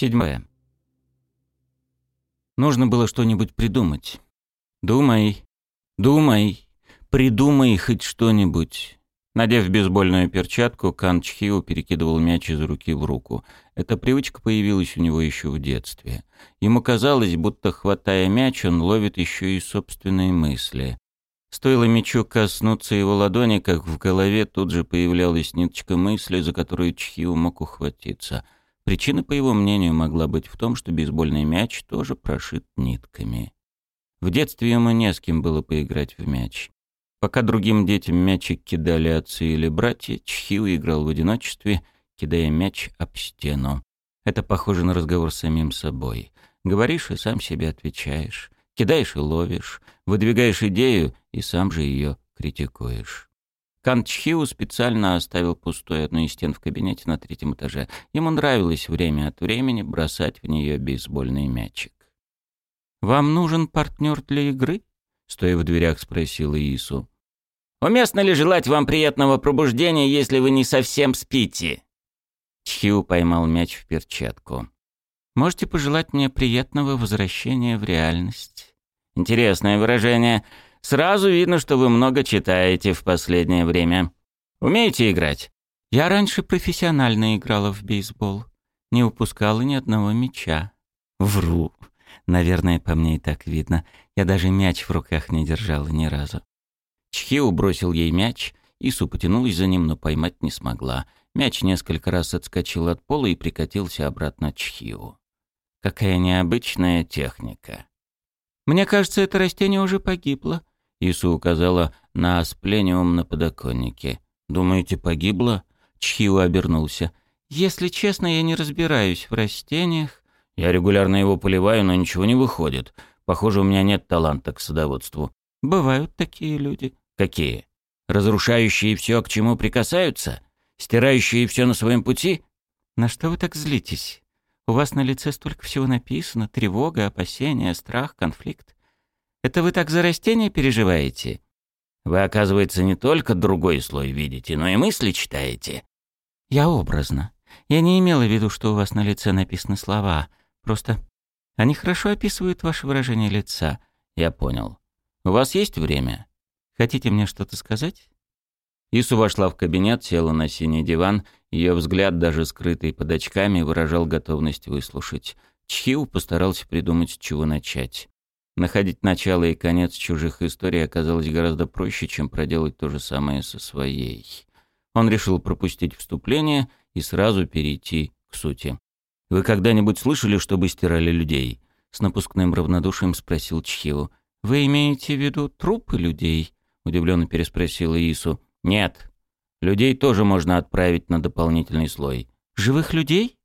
Седьмое. Нужно было что-нибудь придумать. Думай, думай, придумай хоть что-нибудь. Надев бейсбольную перчатку, Кан Чхиу перекидывал мяч из руки в руку. Эта привычка появилась у него еще в детстве. Ему казалось, будто, хватая мяч, он ловит еще и собственные мысли. Стоило мячу коснуться его ладони, как в голове тут же появлялась ниточка мысли, за которую Чхиу мог ухватиться. Причина, по его мнению, могла быть в том, что бейсбольный мяч тоже прошит нитками. В детстве ему не с кем было поиграть в мяч. Пока другим детям мячик кидали отцы или братья, Чхиу играл в одиночестве, кидая мяч об стену. Это похоже на разговор с самим собой. Говоришь и сам себе отвечаешь. Кидаешь и ловишь. Выдвигаешь идею и сам же ее критикуешь. Кан Чхиу специально оставил пустой одну из стен в кабинете на третьем этаже. Ему нравилось время от времени бросать в нее бейсбольный мячик. «Вам нужен партнер для игры?» — стоя в дверях спросила Ису. Уместно ли желать вам приятного пробуждения, если вы не совсем спите?» Чхиу поймал мяч в перчатку. «Можете пожелать мне приятного возвращения в реальность?» «Интересное выражение. Сразу видно, что вы много читаете в последнее время. Умеете играть?» «Я раньше профессионально играла в бейсбол. Не упускала ни одного мяча». «Вру. Наверное, по мне и так видно. Я даже мяч в руках не держала ни разу. Чхиу бросил ей мяч, Ису потянулась за ним, но поймать не смогла. Мяч несколько раз отскочил от пола и прикатился обратно Чхиу. Какая необычная техника. «Мне кажется, это растение уже погибло», — Ису указала на асплениум на подоконнике. «Думаете, погибло?» Чхиу обернулся. «Если честно, я не разбираюсь в растениях». «Я регулярно его поливаю, но ничего не выходит. Похоже, у меня нет таланта к садоводству». «Бывают такие люди», Какие? Разрушающие все, к чему прикасаются? Стирающие все на своем пути? На что вы так злитесь? У вас на лице столько всего написано. Тревога, опасения, страх, конфликт. Это вы так за растения переживаете? Вы, оказывается, не только другой слой видите, но и мысли читаете. Я образно. Я не имела в виду, что у вас на лице написаны слова. Просто они хорошо описывают ваше выражение лица. Я понял. У вас есть время? Хотите мне что-то сказать?» Ису вошла в кабинет, села на синий диван. Ее взгляд, даже скрытый под очками, выражал готовность выслушать. Чхиу постарался придумать, с чего начать. Находить начало и конец чужих историй оказалось гораздо проще, чем проделать то же самое со своей. Он решил пропустить вступление и сразу перейти к сути. «Вы когда-нибудь слышали, чтобы стирали людей?» С напускным равнодушием спросил Чхиу. «Вы имеете в виду трупы людей?» — удивленно переспросила Ису. «Нет. Людей тоже можно отправить на дополнительный слой». «Живых людей?»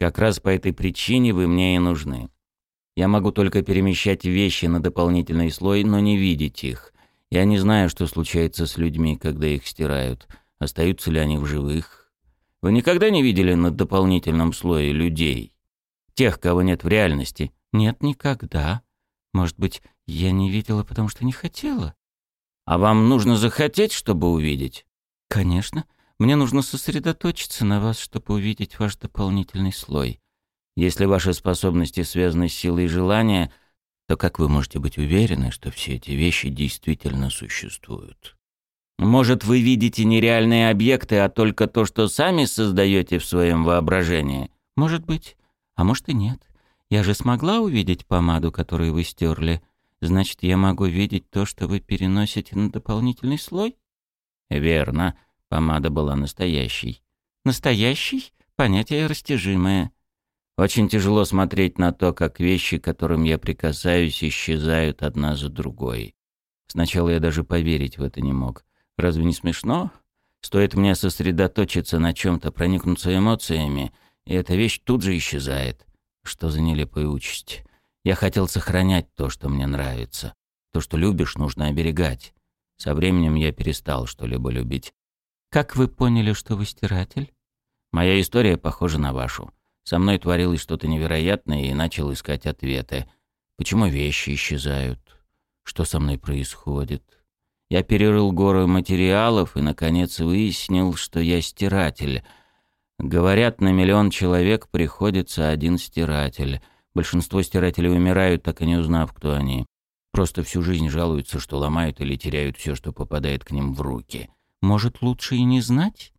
«Как раз по этой причине вы мне и нужны. Я могу только перемещать вещи на дополнительный слой, но не видеть их. Я не знаю, что случается с людьми, когда их стирают. Остаются ли они в живых? Вы никогда не видели на дополнительном слое людей? Тех, кого нет в реальности?» «Нет, никогда. Может быть, я не видела, потому что не хотела?» А вам нужно захотеть, чтобы увидеть? Конечно. Мне нужно сосредоточиться на вас, чтобы увидеть ваш дополнительный слой. Если ваши способности связаны с силой желания, то как вы можете быть уверены, что все эти вещи действительно существуют? Может, вы видите нереальные объекты, а только то, что сами создаете в своем воображении? Может быть. А может и нет. Я же смогла увидеть помаду, которую вы стерли. Значит, я могу видеть то, что вы переносите на дополнительный слой? Верно. Помада была настоящей. Настоящий? Понятие растяжимое. Очень тяжело смотреть на то, как вещи, которым я прикасаюсь, исчезают одна за другой. Сначала я даже поверить в это не мог. Разве не смешно? Стоит мне сосредоточиться на чем-то, проникнуться эмоциями, и эта вещь тут же исчезает. Что за нелепая участь. Я хотел сохранять то, что мне нравится. То, что любишь, нужно оберегать. Со временем я перестал что-либо любить. Как вы поняли, что вы стиратель? Моя история похожа на вашу. Со мной творилось что-то невероятное, и начал искать ответы. Почему вещи исчезают? Что со мной происходит? Я перерыл горы материалов и, наконец, выяснил, что я стиратель. Говорят, на миллион человек приходится один стиратель. Большинство стирателей умирают, так и не узнав, кто они. Просто всю жизнь жалуются, что ломают или теряют все, что попадает к ним в руки. Может, лучше и не знать?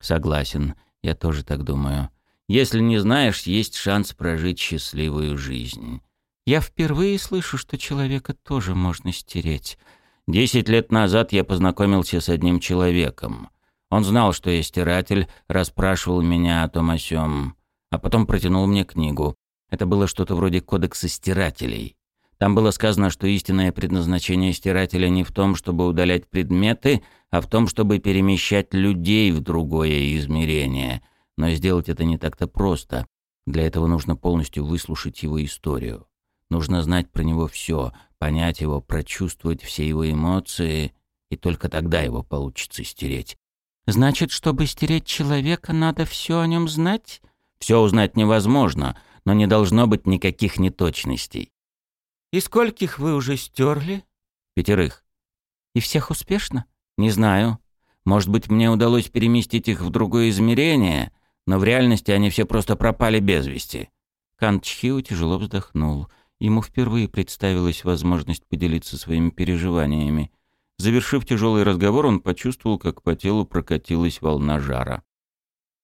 Согласен, я тоже так думаю. Если не знаешь, есть шанс прожить счастливую жизнь. Я впервые слышу, что человека тоже можно стереть. Десять лет назад я познакомился с одним человеком. Он знал, что я стиратель, расспрашивал меня о том о сём, а потом протянул мне книгу. Это было что-то вроде кодекса стирателей. Там было сказано, что истинное предназначение стирателя не в том, чтобы удалять предметы, а в том, чтобы перемещать людей в другое измерение. Но сделать это не так-то просто. Для этого нужно полностью выслушать его историю. Нужно знать про него все, понять его, прочувствовать все его эмоции, и только тогда его получится стереть. Значит, чтобы стереть человека, надо все о нем знать? Все узнать невозможно, но не должно быть никаких неточностей. И скольких вы уже стерли? Пятерых. И всех успешно? Не знаю. Может быть, мне удалось переместить их в другое измерение, но в реальности они все просто пропали без вести. Кан Чхиу тяжело вздохнул. Ему впервые представилась возможность поделиться своими переживаниями. Завершив тяжелый разговор, он почувствовал, как по телу прокатилась волна жара.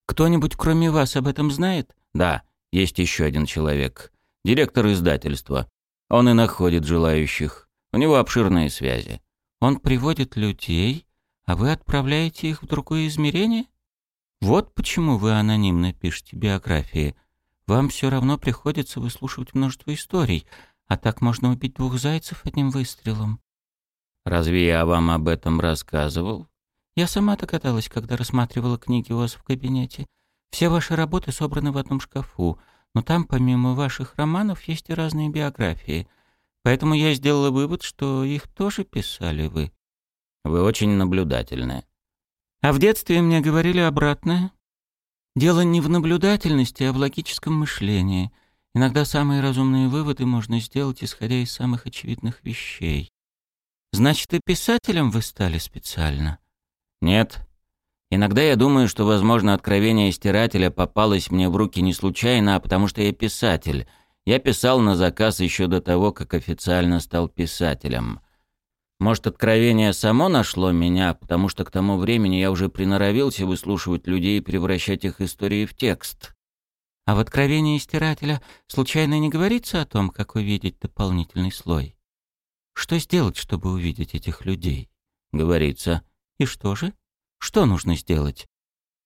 «Кто-нибудь кроме вас об этом знает?» «Да, есть еще один человек. Директор издательства. Он и находит желающих. У него обширные связи. Он приводит людей, а вы отправляете их в другое измерение? Вот почему вы анонимно пишете биографии. Вам все равно приходится выслушивать множество историй, а так можно убить двух зайцев одним выстрелом. Разве я вам об этом рассказывал? Я сама догадалась, когда рассматривала книги у вас в кабинете. Все ваши работы собраны в одном шкафу, но там помимо ваших романов есть и разные биографии. Поэтому я сделала вывод, что их тоже писали вы. Вы очень наблюдательны. А в детстве мне говорили обратное. Дело не в наблюдательности, а в логическом мышлении. Иногда самые разумные выводы можно сделать, исходя из самых очевидных вещей. Значит, и писателем вы стали специально? Нет. Иногда я думаю, что, возможно, откровение стирателя попалось мне в руки не случайно, а потому что я писатель. Я писал на заказ еще до того, как официально стал писателем. Может, откровение само нашло меня, потому что к тому времени я уже приноровился выслушивать людей и превращать их истории в текст. А в откровении стирателя случайно не говорится о том, как увидеть дополнительный слой? Что сделать, чтобы увидеть этих людей? Говорится. И что же? Что нужно сделать?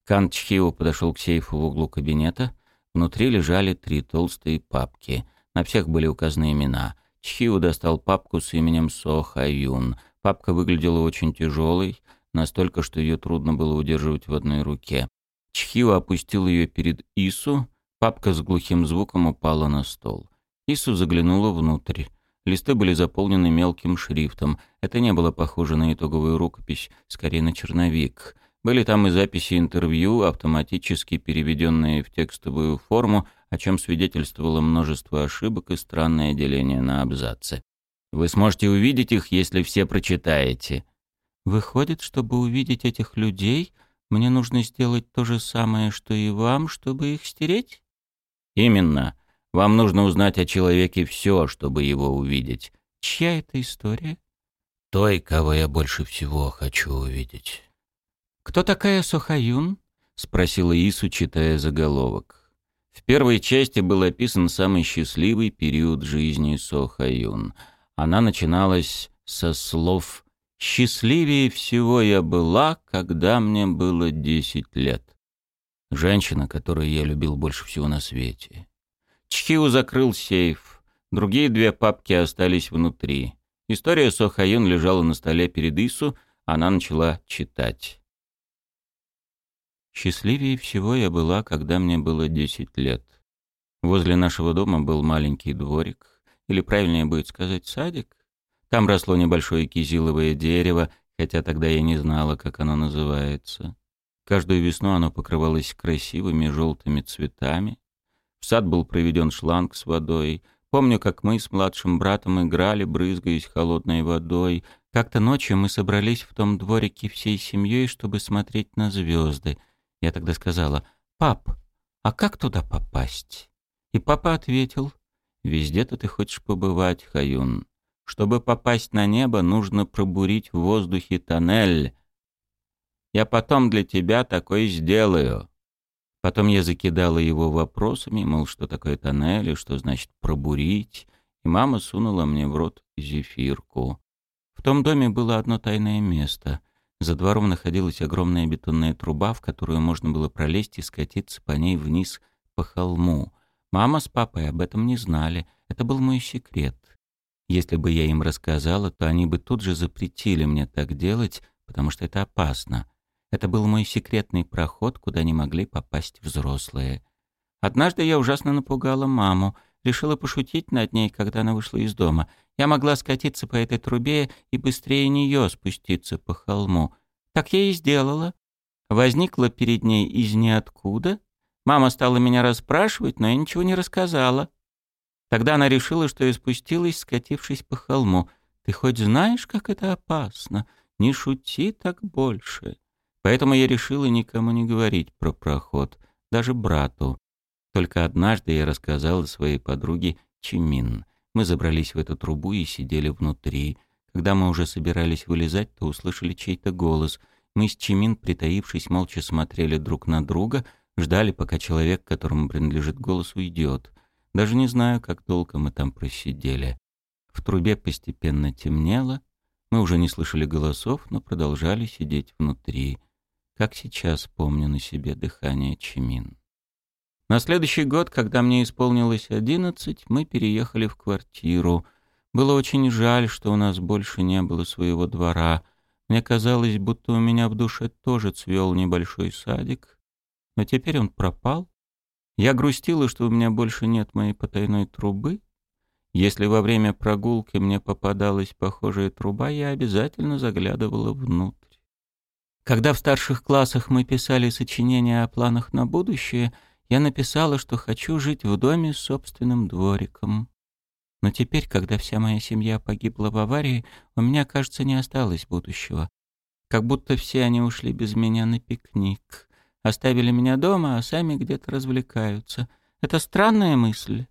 Кан Чхио подошел к сейфу в углу кабинета. Внутри лежали три толстые папки. На всех были указаны имена — Чхиу достал папку с именем Со Хаюн. Папка выглядела очень тяжелой, настолько, что ее трудно было удерживать в одной руке. Чхиу опустил ее перед Ису, папка с глухим звуком упала на стол. Ису заглянула внутрь. Листы были заполнены мелким шрифтом. Это не было похоже на итоговую рукопись, скорее на черновик. Были там и записи интервью, автоматически переведенные в текстовую форму, о чем свидетельствовало множество ошибок и странное деление на абзацы. Вы сможете увидеть их, если все прочитаете. Выходит, чтобы увидеть этих людей, мне нужно сделать то же самое, что и вам, чтобы их стереть? Именно. Вам нужно узнать о человеке все, чтобы его увидеть. Чья это история? Той, кого я больше всего хочу увидеть. Кто такая Сохаюн? спросила Ису, читая заголовок. В первой части был описан самый счастливый период жизни Сохаюн. Она начиналась со слов «Счастливее всего я была, когда мне было десять лет». Женщина, которую я любил больше всего на свете. Чхиу закрыл сейф. Другие две папки остались внутри. История Сохаюн лежала на столе перед Ису, она начала читать. Счастливее всего я была, когда мне было 10 лет. Возле нашего дома был маленький дворик, или правильнее будет сказать садик. Там росло небольшое кизиловое дерево, хотя тогда я не знала, как оно называется. Каждую весну оно покрывалось красивыми желтыми цветами. В сад был проведен шланг с водой. Помню, как мы с младшим братом играли, брызгаясь холодной водой. Как-то ночью мы собрались в том дворике всей семьей, чтобы смотреть на звезды — я тогда сказала, «Пап, а как туда попасть?» И папа ответил, «Везде-то ты хочешь побывать, Хаюн. Чтобы попасть на небо, нужно пробурить в воздухе тоннель. Я потом для тебя такой сделаю». Потом я закидала его вопросами, мол, что такое тоннель и что значит пробурить, и мама сунула мне в рот зефирку. В том доме было одно тайное место. За двором находилась огромная бетонная труба, в которую можно было пролезть и скатиться по ней вниз по холму. Мама с папой об этом не знали. Это был мой секрет. Если бы я им рассказала, то они бы тут же запретили мне так делать, потому что это опасно. Это был мой секретный проход, куда не могли попасть взрослые. Однажды я ужасно напугала маму, решила пошутить над ней, когда она вышла из дома. Я могла скатиться по этой трубе и быстрее нее спуститься по холму. Так я и сделала. Возникла перед ней из ниоткуда. Мама стала меня расспрашивать, но я ничего не рассказала. Тогда она решила, что я спустилась, скатившись по холму. «Ты хоть знаешь, как это опасно? Не шути так больше». Поэтому я решила никому не говорить про проход, даже брату. Только однажды я рассказала своей подруге Чимин. Мы забрались в эту трубу и сидели внутри. Когда мы уже собирались вылезать, то услышали чей-то голос. Мы с Чимин, притаившись, молча смотрели друг на друга, ждали, пока человек, которому принадлежит голос, уйдет. Даже не знаю, как долго мы там просидели. В трубе постепенно темнело. Мы уже не слышали голосов, но продолжали сидеть внутри. Как сейчас помню на себе дыхание Чимин. На следующий год, когда мне исполнилось одиннадцать, мы переехали в квартиру. Было очень жаль, что у нас больше не было своего двора. Мне казалось, будто у меня в душе тоже цвел небольшой садик. Но теперь он пропал. Я грустила, что у меня больше нет моей потайной трубы. Если во время прогулки мне попадалась похожая труба, я обязательно заглядывала внутрь. Когда в старших классах мы писали сочинения о планах на будущее — я написала, что хочу жить в доме с собственным двориком. Но теперь, когда вся моя семья погибла в аварии, у меня, кажется, не осталось будущего. Как будто все они ушли без меня на пикник. Оставили меня дома, а сами где-то развлекаются. Это странная мысль.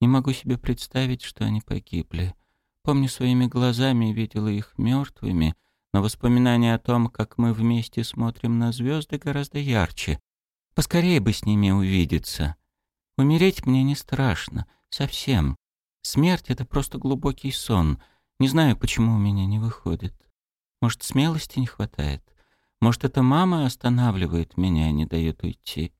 Не могу себе представить, что они погибли. Помню, своими глазами видела их мертвыми, но воспоминания о том, как мы вместе смотрим на звезды, гораздо ярче. Поскорее бы с ними увидеться. Умереть мне не страшно, совсем. Смерть — это просто глубокий сон. Не знаю, почему у меня не выходит. Может, смелости не хватает? Может, это мама останавливает меня и не дает уйти?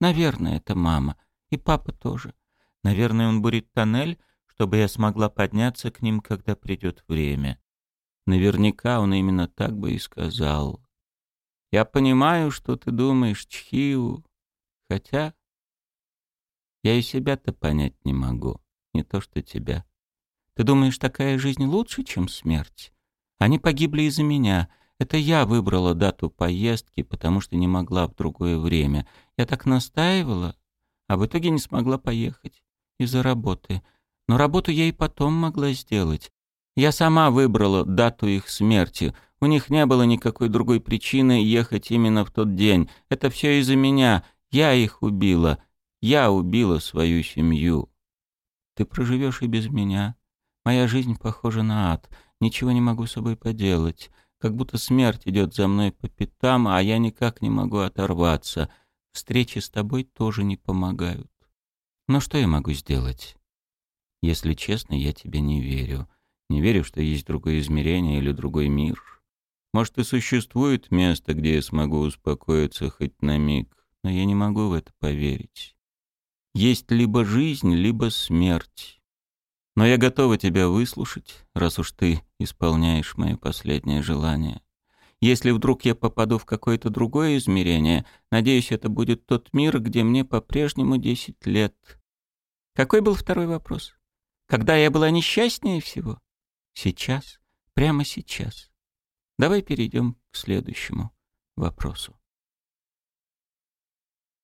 Наверное, это мама. И папа тоже. Наверное, он бурит тоннель, чтобы я смогла подняться к ним, когда придет время. Наверняка он именно так бы и сказал. Я понимаю, что ты думаешь, Чхиу, хотя я и себя-то понять не могу, не то что тебя. Ты думаешь, такая жизнь лучше, чем смерть? Они погибли из-за меня. Это я выбрала дату поездки, потому что не могла в другое время. Я так настаивала, а в итоге не смогла поехать из-за работы. Но работу я и потом могла сделать. Я сама выбрала дату их смерти — у них не было никакой другой причины ехать именно в тот день. Это все из-за меня. Я их убила. Я убила свою семью. Ты проживешь и без меня. Моя жизнь похожа на ад. Ничего не могу с собой поделать. Как будто смерть идет за мной по пятам, а я никак не могу оторваться. Встречи с тобой тоже не помогают. Но что я могу сделать? Если честно, я тебе не верю. Не верю, что есть другое измерение или другой мир. Может, и существует место, где я смогу успокоиться хоть на миг, но я не могу в это поверить. Есть либо жизнь, либо смерть. Но я готова тебя выслушать, раз уж ты исполняешь мое последнее желание. Если вдруг я попаду в какое-то другое измерение, надеюсь, это будет тот мир, где мне по-прежнему десять лет. Какой был второй вопрос? Когда я была несчастнее всего? Сейчас. Прямо сейчас. Давай перейдем к следующему вопросу.